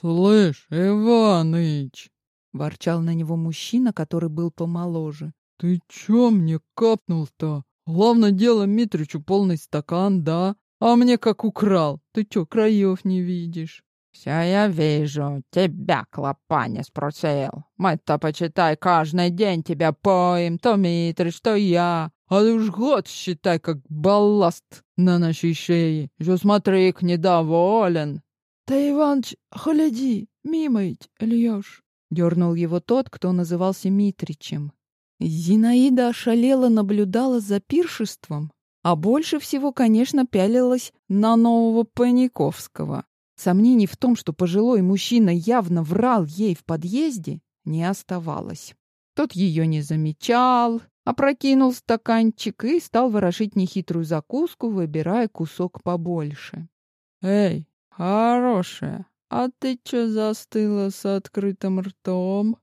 «Слышь, Иваныч!» — ворчал на него мужчина, который был помоложе. «Ты чё мне капнул-то? Главное дело Митричу полный стакан, да? А мне как украл. Ты чё, краев не видишь?» «Все я вижу. Тебя, клопаня, спросил. Мы-то, почитай, каждый день тебя поим. То Митрич, то я. А ты уж год считай, как балласт на нашей шее. Еще смотри-ка, недоволен. Да, Иваныч, гляди, мимо льешь. Дернул его тот, кто назывался Митричем. Зинаида ошалела наблюдала за пиршеством, а больше всего, конечно, пялилась на нового Паниковского. Сомнений в том, что пожилой мужчина явно врал ей в подъезде, не оставалось. Тот ее не замечал, опрокинул стаканчик и стал ворошить нехитрую закуску, выбирая кусок побольше. «Эй, хорошая, а ты чё застыла с открытым ртом?»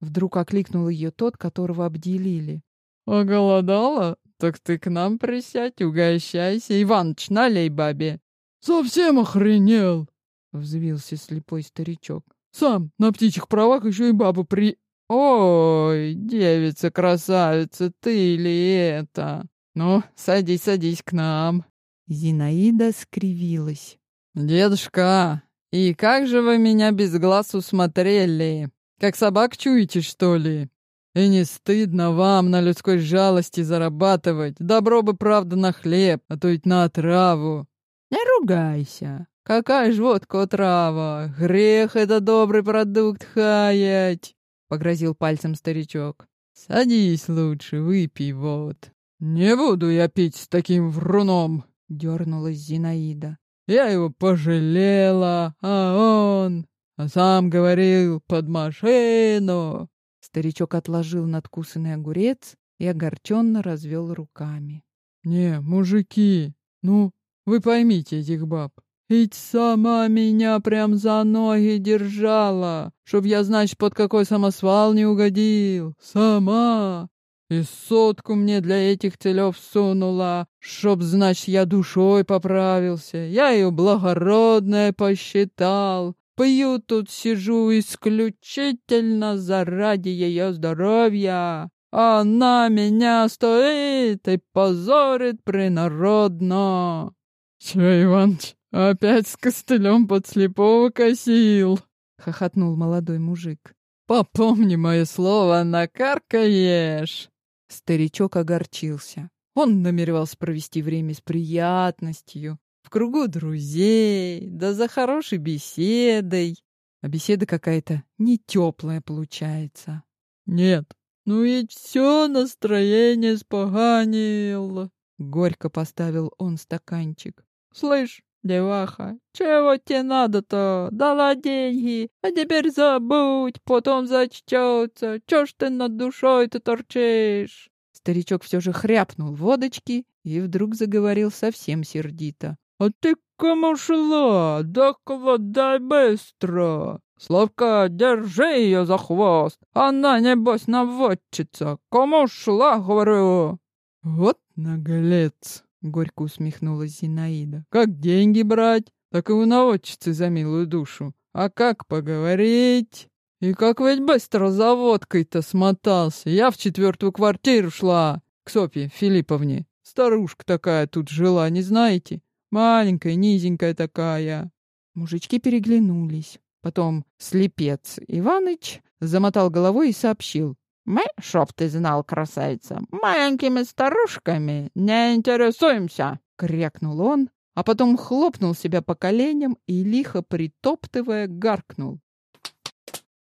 Вдруг окликнул ее тот, которого обделили. «Оголодала? Так ты к нам присядь, угощайся. Иваныч, налей бабе». «Совсем охренел!» — взвился слепой старичок. «Сам на птичьих правах еще и бабу при...» «Ой, девица-красавица, ты ли это? Ну, садись, садись к нам». Зинаида скривилась. «Дедушка, и как же вы меня без глаз усмотрели? Как собак чуете, что ли? И не стыдно вам на людской жалости зарабатывать? Добро бы, правда, на хлеб, а то ведь на отраву». «Не ругайся. Какая ж водка отрава? Грех это добрый продукт хаять!» — погрозил пальцем старичок. «Садись лучше, выпей вот». «Не буду я пить с таким вруном!» — дернулась Зинаида. «Я его пожалела, а он...» «А сам говорил, под машину!» Старичок отложил надкусанный огурец и огорченно развел руками. «Не, мужики, ну, вы поймите этих баб. Ведь сама меня прям за ноги держала, чтоб я, значит, под какой самосвал не угодил. Сама. И сотку мне для этих целев сунула, чтоб, значит, я душой поправился. Я ее благородная посчитал. Пью тут сижу исключительно заради ее здоровья. Она меня стоит и позорит принародно. Че, Иваныч, «Опять с костылем под слепого косил!» — хохотнул молодой мужик. «Попомни мое слово, накаркаешь!» Старичок огорчился. Он намеревался провести время с приятностью, в кругу друзей, да за хорошей беседой. А беседа какая-то не теплая получается. «Нет, ну и все настроение споганил!» Горько поставил он стаканчик. «Слышь, «Деваха, чего тебе надо-то? Дала деньги, а теперь забудь, потом зачтется. Чё ж ты над душой-то торчишь?» Старичок все же хряпнул водочки и вдруг заговорил совсем сердито. «А ты кому шла? Да дай быстро! Славка, держи ее за хвост! Она, небось, наводчица! Кому шла, говорю!» «Вот наглец!» — горько усмехнулась Зинаида. «Как деньги брать, так и у наводчицы за милую душу. А как поговорить? И как ведь быстро за водкой-то смотался. Я в четвертую квартиру шла, к Софье Филипповне. Старушка такая тут жила, не знаете? Маленькая, низенькая такая». Мужички переглянулись. Потом слепец Иваныч замотал головой и сообщил. Мы, чтоб ты знал, красавица, маленькими старушками не интересуемся, — крякнул он, а потом хлопнул себя по коленям и, лихо притоптывая, гаркнул.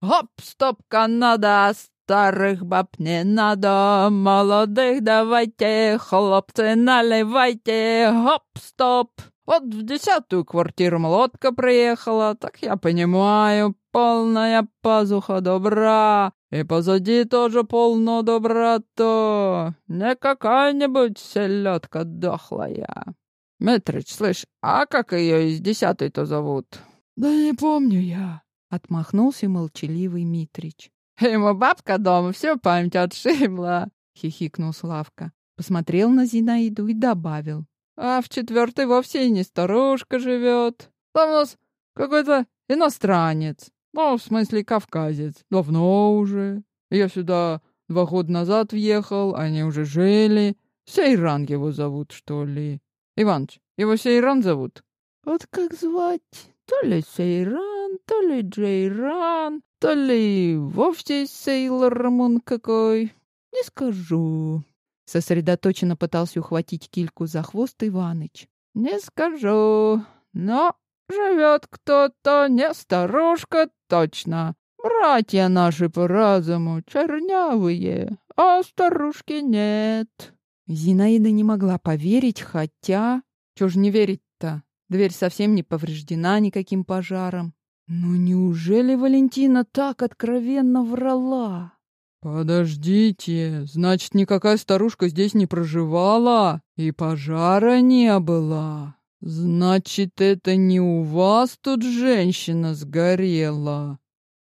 «Гоп, стоп, Канада! Старых баб не надо, молодых давайте, хлопцы наливайте, гоп, стоп!» Вот в десятую квартиру молотка приехала, так я понимаю, полная пазуха добра, и позади тоже полно добра-то, не какая-нибудь селедка дохлая. Митрич, слышь, а как ее из десятой-то зовут? Да не помню я, — отмахнулся молчаливый Митрич. Ему бабка дома всю память отшибла, — хихикнул Славка. Посмотрел на Зинаиду и добавил. А в четвертой вовсе и не старушка живет. Там у нас какой-то иностранец. Ну, в смысле, кавказец. Давно уже. Я сюда два года назад въехал, они уже жили. Сейран его зовут, что ли. Иваныч, его Сейран зовут? Вот как звать? То ли Сейран, то ли Джейран, то ли вовсе Сейлор Мун какой. Не скажу. Сосредоточенно пытался ухватить кильку за хвост Иваныч. Не скажу, но живет кто-то, не старушка точно. Братья наши по разуму чернявые, а старушки нет. Зинаида не могла поверить, хотя... Чего ж не верить-то? Дверь совсем не повреждена никаким пожаром. Но неужели Валентина так откровенно врала? «Подождите, значит, никакая старушка здесь не проживала, и пожара не было. Значит, это не у вас тут женщина сгорела?»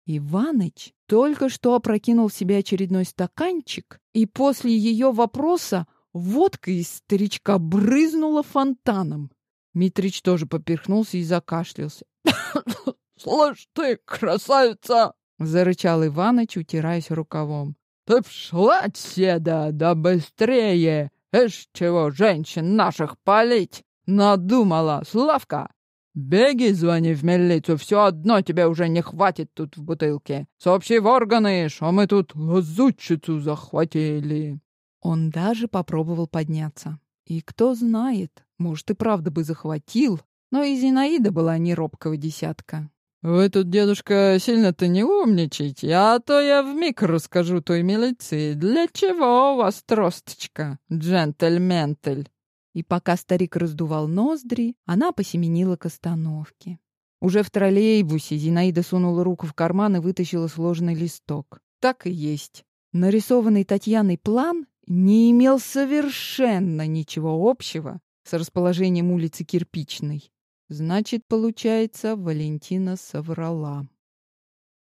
Иваныч только что опрокинул в себе очередной стаканчик, и после ее вопроса водка из старичка брызнула фонтаном. Митрич тоже поперхнулся и закашлялся. «Слышь ты, красавица!» — зарычал Иваныч, утираясь рукавом. «Ты пшла отседа, да быстрее! Эш, чего женщин наших палить! Надумала, Славка! Беги, звони в милицию, все одно тебе уже не хватит тут в бутылке. Сообщи в органы, что мы тут лазутчицу захватили!» Он даже попробовал подняться. И кто знает, может, и правда бы захватил, но и Зинаида была не робкого десятка. «Вы тут, дедушка, сильно-то не умничайте, а то я вмиг расскажу той милиции, для чего у вас тросточка, джентльментель?» И пока старик раздувал ноздри, она посеменила к остановке. Уже в троллейбусе Зинаида сунула руку в карман и вытащила сложенный листок. Так и есть. Нарисованный Татьяной план не имел совершенно ничего общего с расположением улицы Кирпичной. Значит, получается, Валентина соврала.